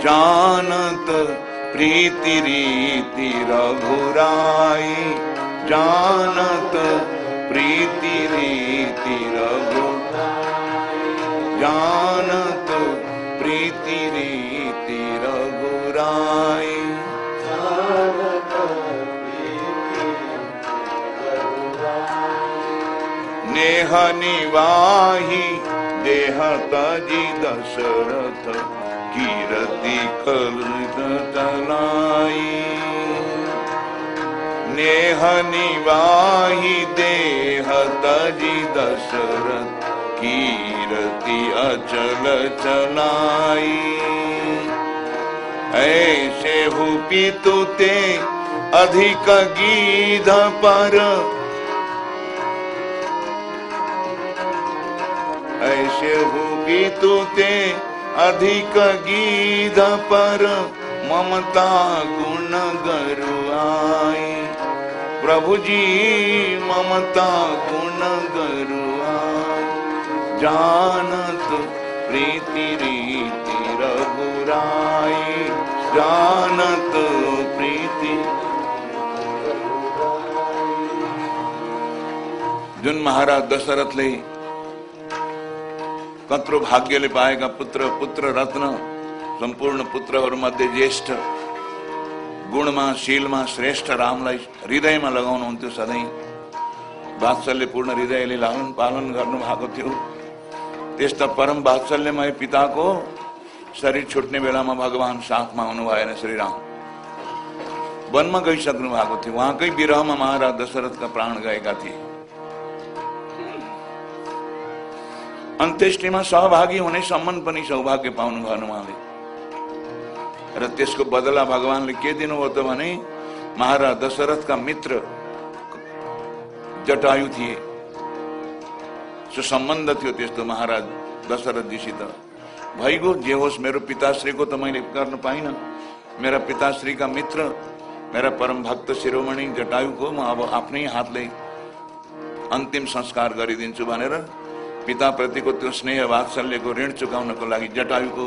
जानत प्रीति रीति रघुराई। जानत प्रीति रीति रघु जानत प्रीति रीति रघुराई। नेह निवाही देह तजी दशरथ कीरति तलाई नेह निवाही देह तजी दशरथ कीरति अचल चलाई ऐसे हु पितु ते अधिक गीध पर ऐसे हु हो तू ते अधिक गीध पर ममता गुण गरुआई प्रभु जी ममता गुण गरुआई जानत प्रीति रीति रघुराई. जानत प्रीति जुन महाराज दशरथले कत्रो भाग्यले पाएका पुत्र पुत्र रत्न सम्पूर्ण पुत्रहरूमध्ये ज्येष्ठ। गुणमा, शीलमा, श्रेष्ठ रामलाई हृदयमा लगाउनुहुन्थ्यो सधैँ। वात्सल्यपूर्ण हृदयले लालन पालन गर्नु भएको थियो। त्यस्ता परम वात्सल्यमय पिताको शरीर छुट्ने बेलामा भगवान साथमा हुनु भएन श्रीराम। वनमा गइसक्नु भएको थियो। उहाँकै विरहमा महाराज दशरथका प्राण गएका थिए। अन्त्येष्टिमा सहभागी हुने सम्मान पनि सौभाग्य पाउनु भएन उहाँले। र त्यसको बदला भगवानले के दिनुभयो त भने महाराज दशरथका मित्र जटायु थिए। सुसम्बन्ध थियो त्यस्तो महाराज दशरथजीसित। भइगयो जे होस् मेरो पिताश्रीको त मैले गर्न पाइनँ। मेरा पिताश्रीका मित्र मेरा परम भक्त शिरोमणि जटायुको म अब आफ्नै हातले अन्तिम संस्कार गरिदिन्छु भनेर पिताप्रतिको त्यो स्नेह वात्सल्यको ऋण चुकाउनको लागि जटायुको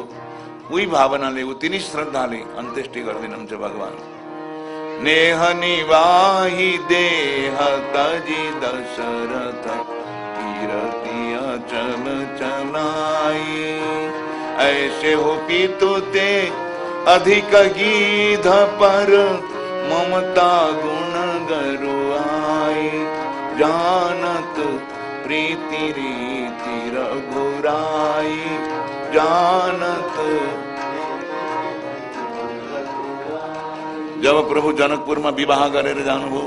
उही उति नै श्रद्धाले अन्त्येष्टि गरिदिनुहुन्छ भगवान्। नेह निवाही देह तजी दशरथ, कीरति अचल चलाई। ऐसे हो पितु ते, अधिक गीध पर ममता गुण गरुआई। जानत प्रीति रीति रघुराई जानत जब प्रभु जनकपुर में विवाह गरेर जानुभयो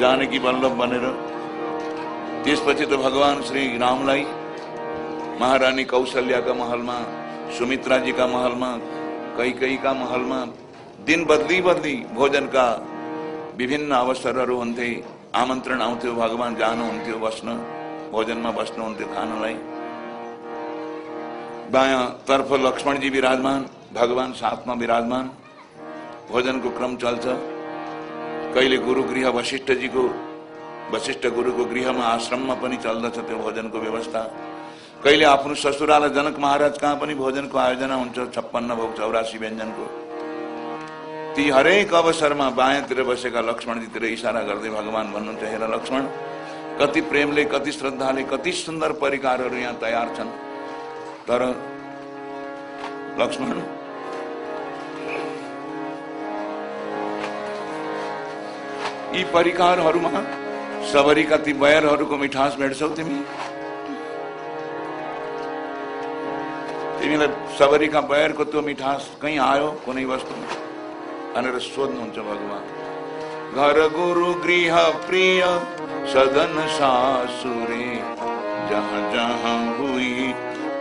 जानकी वल्लभ बनेर त्यसपछि त भगवान श्री रामलाई, महारानी कौशल्याका महलमा सुमित्राजीका महलमा कैकैका महलमा दिन बदली बदली भोजनका विभिन्न अवसरहरू हुन्थे आमन्त्रण आउँथ्यो, भगवान जानुहुन्थ्यो बस्न, भोजनमा बस्नुहुन्थ्यो खानलाई। बायाँ तर्फ लक्ष्मणजी विराजमान, भगवान साथमा विराजमान। भोजनको क्रम चल्छ। कहिले गुरु गृह वशिष्ठजीको, वशिष्ठ गुरु को गुरुको गृहमा, आश्रममा पनि चल्दछ त्यो भोजनको व्यवस्था। कहिले आफ्नो ससुराल जनक महाराज कहाँ पनि भोजनको आयोजना हुन्छ, छप्पन्न भोग चौरासी व्यञ्जनको। ती हरेक अवसरमा बायाँतिर बसेका लक्ष्मणजीतिर इसारा गर्दै भगवान् भन्नुहुन्छ हेर लक्ष्मण कति प्रेमले कति श्रद्धाले कति सुन्दर परिकारहरू यहाँ तयार छन्। तर लक्ष्मण यी परिकारहरूमा सबरीका ती बयरहरूको मिठास भेट्छौ तिमी? तिमीलाई सबरीका बयरको त्यो मिठास कहीँ आयो कुनै वस्तुमा? भनेर सोध्नुहुन्छ भगवान। घर गुरु गृह प्रिय, सदन सासुरे, जहाँ जहाँ हुई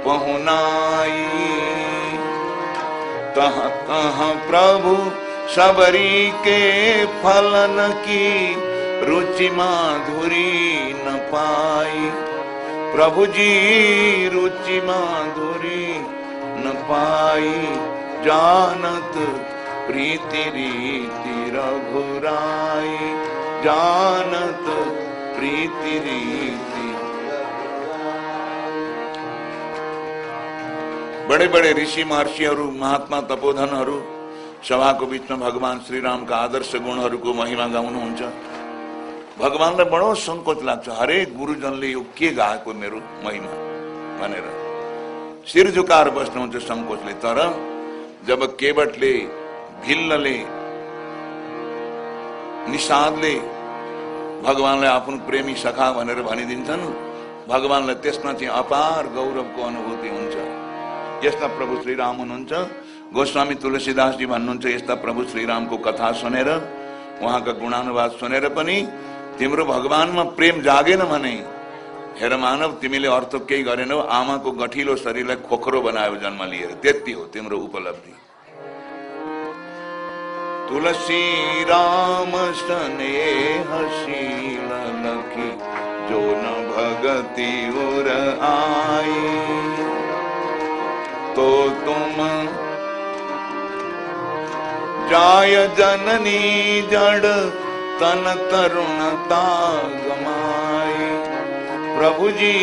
पहुनाई तहाँ तहाँ प्रभु सबरी के फलन की रुचि माधुरी न पाई। प्रभु जी रुचि माधुरी न पाई। जानत प्रीति रीति रघुराई जानत प्रीति रीति। बड़े बड़े ऋषि महर्षिहरू महात्मा तपोधनहरू सभाको बिचमा भगवान श्रीरामका आदर्श गुणहरूको महिमा गाउनुहुन्छ। भगवान्लाई बडो सङ्कोच लाग्छ हरेक गुरुजनले यो के गाएको मेरो महिमा भनेर। शिर झुकाएर बस्नुहुन्छ सङ्कोचले तर जब केवटले भिल्लले निषादले भगवान्लाई आफ्नो प्रेमी सखा भनेर भनिदिन्छन् भगवान्लाई त्यसमा चाहिँ अपार गौरवको अनुभूति हुन्छ यस्ता प्रभु श्रीराम हुनुहुन्छ गोस्वामी तुलसीदासजी भन्नुहुन्छ यस्ता प्रभु श्रीरामको कथा सुनेर उहाँका गुणानुवाद सुनेर पनि तिम्रो भगवानमा प्रेम जागेन भने हेर मानव तिमीले अर्थ केही गरेनौ आमाको गठिलो शरीरलाई खोक्रो बनायो जन्म लिएर त्यति हो तिम्रो उपलब्धि तुलसी राम सने हसील लखी जो न भगति उर आई। तो तुम जाय जननी जड़ तन तरुणता गमाई प्रभु जी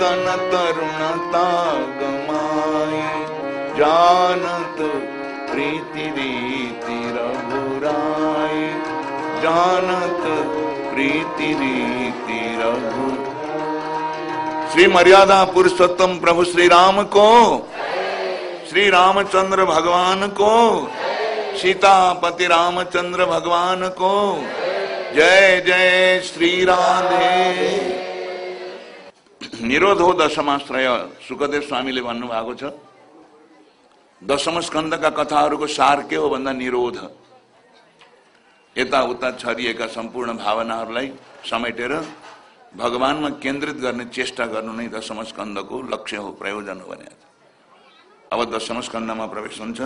तन तरुणता गमाई जानत प्रीति रीति रघुराई जानत प्रीति रीति रघु। श्री मर्यादा पुरुषोत्तम प्रभु श्री राम को। श्री रामचंद्र भगवान को। सीतापति रामचंद्र भगवान को। जय जय श्री राधे। निरोधो दशमाश्रय सुखदेव स्वामीले भन्नुभएको छ। दशम स्कन्दका कथाहरूको सार के हो भन्दा निरोध। यताउता छरिएका सम्पूर्ण भावनाहरूलाई समेटेर भगवानमा केन्द्रित गर्ने चेष्टा गर्नु नै दशम स्कन्दको लक्ष्य हो प्रयोजन हो भने अब दशम स्कन्दमा प्रवेश हुन्छ।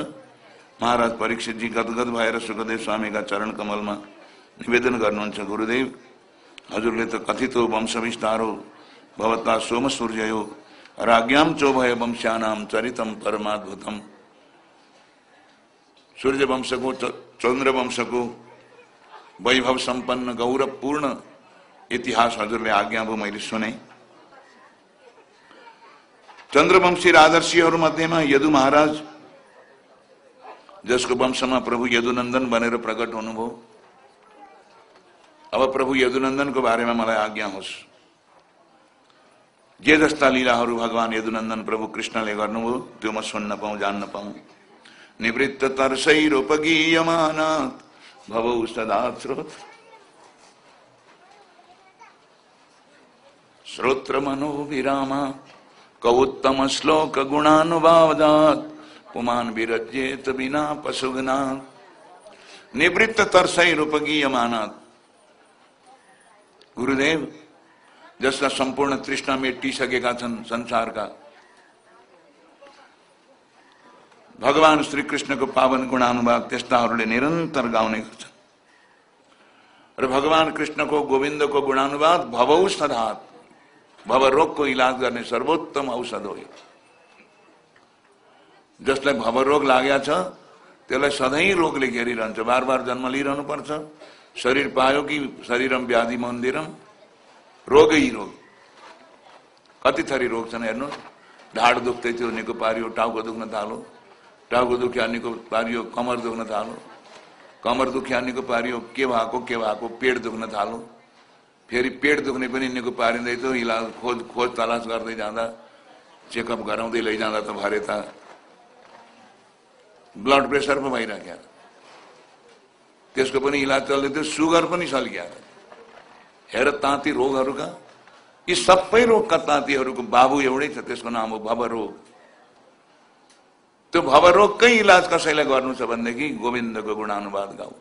महाराज परीक्षितजी गदगद भएर सुखदेव स्वामीका चरण कमलमा निवेदन गर्नुहुन्छ गुरुदेव हजुरले त कथित हो वंश विस्तार हो भवता सोम सूर्य हो राज्ञाम चो भय वंश्यानाम चरितम परमाद्भुतम। सूर्य वंश को चंद्र वंश को वैभव सम्पन्न गौरवपूर्ण इतिहास हजुरले आज्ञा भयो मैले सुने चन्द्रवंशी राजर्षिहरू मध्येमा यदु महाराज, जसको वंशमा प्रभु यदुनन्दन बनेर प्रकट हुनुभयो। अब प्रभु यदुनन्दनको बारेमा मलाई आज्ञा होस्। जे जस्ता लीलाहरू भगवान यदुनन्दन प्रभु कृष्णले गर्नुभयो, त्यो म सुन्न पाऊँ, जान्न निवृत्त तर्सैरोपगीयमानात् भवौ सदा श्रोत। श्रोत्र मनोभिरामा कौत्तम श्लोक गुणानुभावदात पुमान विरजेत बिना पशुगना निवृत्त तरसई रूपगीय मानत गुरुदेव जसका सम्पूर्ण तृष्णा मेटिसकेका छन् संसारका भगवान श्री कृष्णको पावन गुणानुभाग त्यस्ताहरूले निरन्तर गाउने गर्छन्। र भगवान कृष्णको, गोविन्दको गुणानुवाद भवौ सधात भव रोगको इलाज गर्ने सर्वोत्तम औषध हो जसलाई भवरोग लागेको छ, त्यसलाई सधैँ रोगले घेरिरहन्छ। बार बार जन्म लिइरहनु पर्छ शरीर पायो कि शरीरम व्याधि मन्दिरम? रोगै रोग। कति थरी रोग छन् हेर्नु ढाड दुख्दै थियो निको पारियो, टाउको दुख्न थालो टाउको दुख्या निको पारियो, कमर दुख्न थालो। कमर दुख्या निको पारियो के भएको के भएको पेट दुख्न थालो। फेरि पेट दुख्ने पनि निको पारिँदै थियो इलाज खोज खोज तलास गर्दै जाँदा। चेकअप गराउँदै लैजाँदा त भरे त। ब्लड प्रेसर पो भइराख्या त्यसको पनि इलाज चल्दै थियो, सुगर पनि सल्क्या। हेर, ताँती रोगहरूका। यी सबै रोगका ताँतीहरूको बाबु एउटै छ, त्यसको नाम हो भवरोग त्यो भवरोगकै इलाज कसैलाई गर्नु छ भनेदेखि गोविन्दको गुणानुवाद गाऊ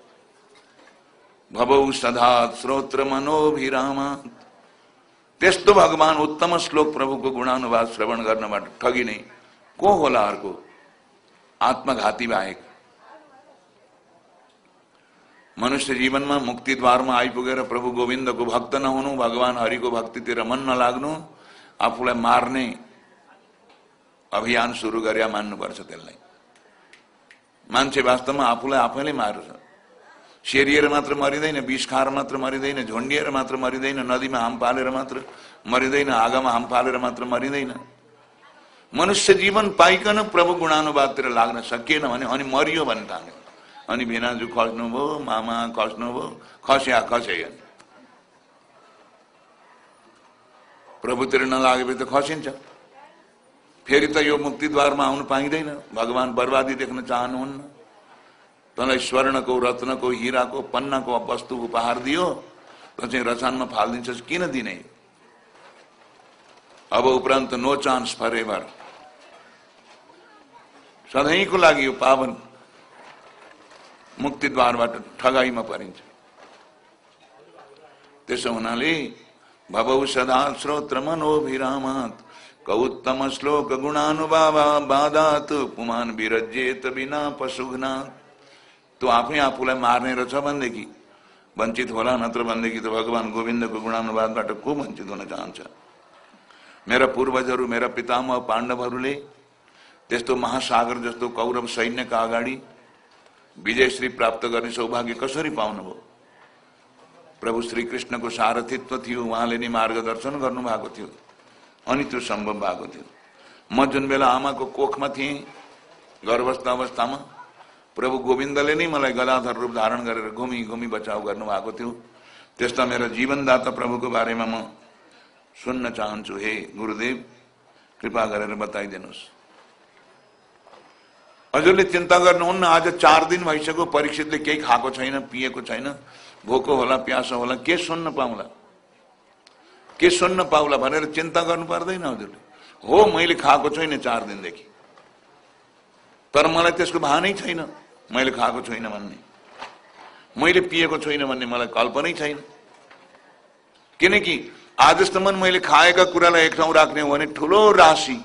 भवौ सदा श्रोत्र मनोभिरामा। त्यस्तो भगवान उत्तम श्लोक प्रभुको गुणानुवाद श्रवण गर्नबाट ठगिने को होला अर्को आत्मघाती बाहेक। मनुष्य जीवनमा मुक्तिद्वारमा आइपुगेर प्रभु गोविन्दको भक्त नहुनु भगवान हरिको भक्तितिर मन नलाग्नु आफूलाई मार्ने अभियान सुरु गरे मान्नुपर्छ त्यसलाई। मान्छे वास्तवमा आफूलाई आफैले मार्छ। सेरिएर मात्र मरिँदैन विष खाएर मात्र मरिँदैन झुन्डिएर मात्र मरिँदैन नदीमा हाम पालेर मात्र मरिँदैन आगामा हाम पालेर मात्र मरिँदैन। मनुष्य जीवन पाइकन प्रभु गुणानुवादतिर लाग्न सकिएन भने अनि मरियो भने थाल्यो अनि भिनाजु खस्नुभयो मामा खस्नुभयो खस्या खसे प्रभुतिर नलागेपछि त खसिन्छ। फेरि त यो मुक्तिद्वारमा आउनु पाइँदैन। भगवान् बर्बादी देख्न चाहनुहुन्न। तँलाई स्वर्णको, रत्नको, हिराको, पन्नाको वस्तु उपहार दियो, त चाहिँ रचानमा फालिदिन्छस्, किन दिने? अब उपरान्त नो चान्स फर एभर सधैँको लागि यो पावन मुक्तिद्वारबाट ठगाईमा परिन्छ। त्यसो हुनाले भवौ सदा श्रोत्र मनोभिरामात कौत्तम श्लोक गुणानुभावा बाधात, पुमान विरजेत बिना पशुघ्ना त्यो आफै आफूलाई मार्ने रहेछ भनेदेखि वञ्चित होला नत्र भनेदेखि त भगवान् गोविन्दको गुणानुवादबाट को वञ्चित हुन चाहन्छ मेरा पूर्वजहरू मेरा पितामह पाण्डवहरूले त्यस्तो महासागर जस्तो कौरव सैन्यका अगाडि विजयश्री प्राप्त गर्ने सौभाग्य कसरी पाउनुभयो प्रभु श्री कृष्णको सारथित्व थियो उहाँले नै मार्गदर्शन गर्नुभएको थियो। अनि त्यो सम्भव भएको थियो। म जुन बेला आमाको कोखमा थिएँ गर्भस्थ अवस्थामा प्रभु गोविन्दले नै मलाई गदाधर रूप धारण गरेर घुमी घुमी बचाउ गर्नुभएको थियो। त्यस्ता मेरा जीवनदाता प्रभुको बारेमा म सुन्न चाहन्छु। हे गुरुदेव, कृपा गरेर बताइदिनुहोस्। हजुरले चिन्ता गर्नुहुन्न, आज चार दिन भइसक्यो, परीक्षितले केही खाएको छैन, पिएको छैन, भोको होला, प्यासो होला, के सुन्न पाउला? के सुन्न पाउला भनेर चिन्ता गर्नु पर्दैन हजुरले। हो मैले खाएको छैन चार दिनदेखि। तर मलाई त्यसको भानै छैन। मैले खाएको छैन भन्ने। मैले पिएको छैन भन्ने मलाई कल्पनै छैन। किनकि आजसम्म मैले खाएका कुरालाई एक ठाउँ राख्ने हो भने ठुलो राशि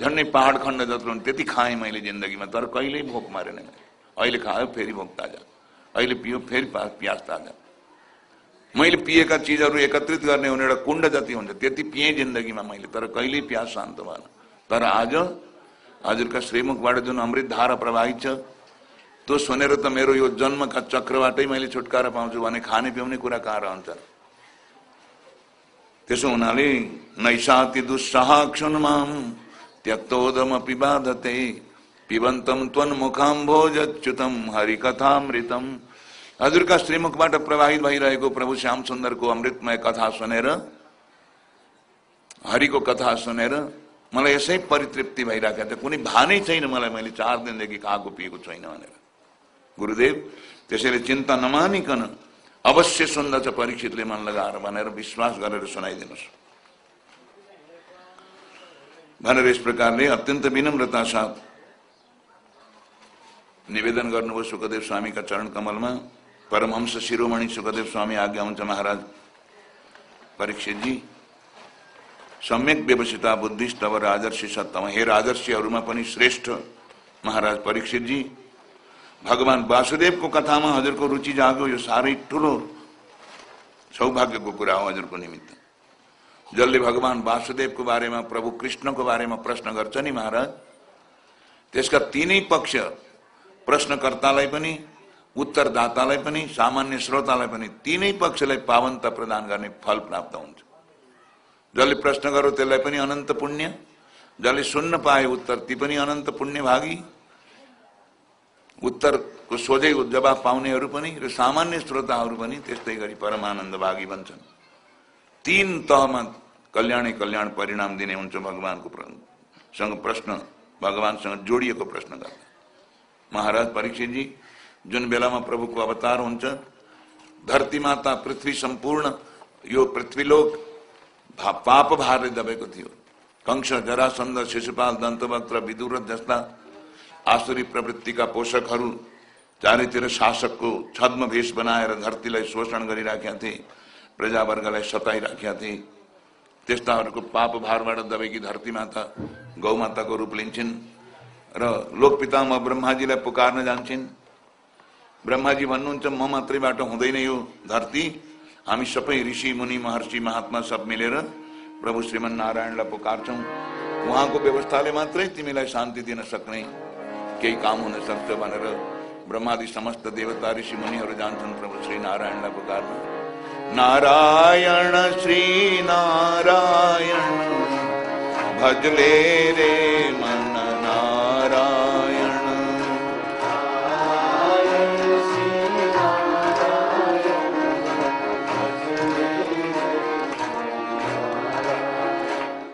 झन्डै पहाड खण्ड जत्रो त्यति खाएँ मैले जिन्दगीमा। तर कहिल्यै भोक मारेन मैले। अहिले खायो फेरि भोक ताजा। अहिले पियो फेरि प्याज ताजा। मैले पिएका चिजहरू एकत्रित गर्ने हुने एउटा कुण्ड जति हुन्छ, त्यति पिएँ जिन्दगीमा मैले। तर कहिल्यै प्याज शान्त भएन। तर आज हजुरका श्रीमुखबाट जुन अमृत धारा प्रवाहित छ, त्यो सुनेर त मेरो यो जन्मका चक्रबाटै मैले छुटकारा पाउँछु भने खाने पिउने कुरा कहाँ रहन्छ? त्यसो हुनाले नैसाति दुस्साह त्यक्तोदम पिबाधते पिबन्तम त्वन मुखाम्भोजच्युतम हरिकथामृतम। हजुरका श्रीमुखबाट प्रवाहित भइरहेको प्रभु श्याम सुन्दरको अमृतमय कथा सुनेर, हरिको कथा सुनेर मलाई यसै परितृप्ति भइरहेको थियो। कुनै भानै छैन मलाई, मैले चार दिनदेखि खाएको पिएको छैन भनेर। गुरुदेव, त्यसैले चिन्ता नमानिकन अवश्य सुन्दछ परीक्षितले मन लगाएर भनेर विश्वास गरेर सुनाइदिनुहोस्। भनेर यस प्रकारले अत्यन्त विनम्रता साथ निवेदन गर्नुभयो सुखदेव स्वामीका चरण कमलमा परमहंस शिरोमणि सुखदेव स्वामी आज्ञा हुन्छ महाराज परीक्षितजी सम्यक व्यवसिता बुद्धिस्ट अब राजर्षि सत्तम। हे राजर्षिहरूमा पनि श्रेष्ठ महाराज परीक्षित जी, भगवान वासुदेवको कथामा हजुरको रुचि जाग्यो यो साह्रै ठुलो सौभाग्यको कुरा हो हजुरको निमित्त। जसले भगवान वासुदेवको बारेमा प्रभु कृष्णको बारेमा प्रश्न गर्छ नि महाराज। त्यसका तिनै पक्ष प्रश्नकर्तालाई पनि उत्तरदातालाई पनि, सामान्य श्रोतालाई पनि तिनै पक्षलाई पावनता प्रदान गर्ने फल प्राप्त हुन्छ। जसले प्रश्न गर्यो त्यसलाई पनि अनन्त पुण्य, जसले सुन्न पाए उत्तर ती पनि अनन्त पुण्य भागी उत्तरको सोझै जवाब पाउनेहरू पनि र सामान्य श्रोताहरू पनि त्यस्तै गरी परमानन्द भागी बन्छन्। तीन तहमा कल्याण कल्याण परिणाम दिने हुन्छ भगवानको सँग प्रश्न, भगवानसँग जोडिएको प्रश्न गर्दा। महाराज परीक्षितजी जुन बेलामा प्रभुको अवतार हुन्छ धरती माता पृथ्वी सम्पूर्ण, यो पृथ्वीलोक पाप भारले दबेको थियो। कंश जरासन्द शिशुपाल दन्तवक्त विदुर, जस्ता आसुरी प्रवृत्तिका पोषकहरू चारैतिर शासकको छद्म भेष बनाएर धरतीलाई शोषण गरिराखेका थिए, प्रजावर्गलाई सताइराखेका थिए। त्यस्ताहरूको पाप भारबाट दबेकी धरती माता गौ माताको रूप लिन्छन् र लोकपितामा ब्रह्माजीलाई पुकार्न जान्छन्। ब्रह्माजी भन्नुहुन्छ म मात्रैबाट हुँदैन यो धरती। हामी सबै ऋषि, मुनि, महर्षि, महात्मा सब मिलेर प्रभु श्रीमन नारायणलाई पुकार्छौँ। उहाँको व्यवस्थाले मात्रै तिमीलाई शान्ति दिन सक्ने केही काम हुन सक्छ भनेर ब्रह्मादि समस्त देवता, ऋषि मुनिहरू जान्छन् प्रभु श्री नारायणलाई पुकार्न। नारायण श्री नारायण भजले रे मन।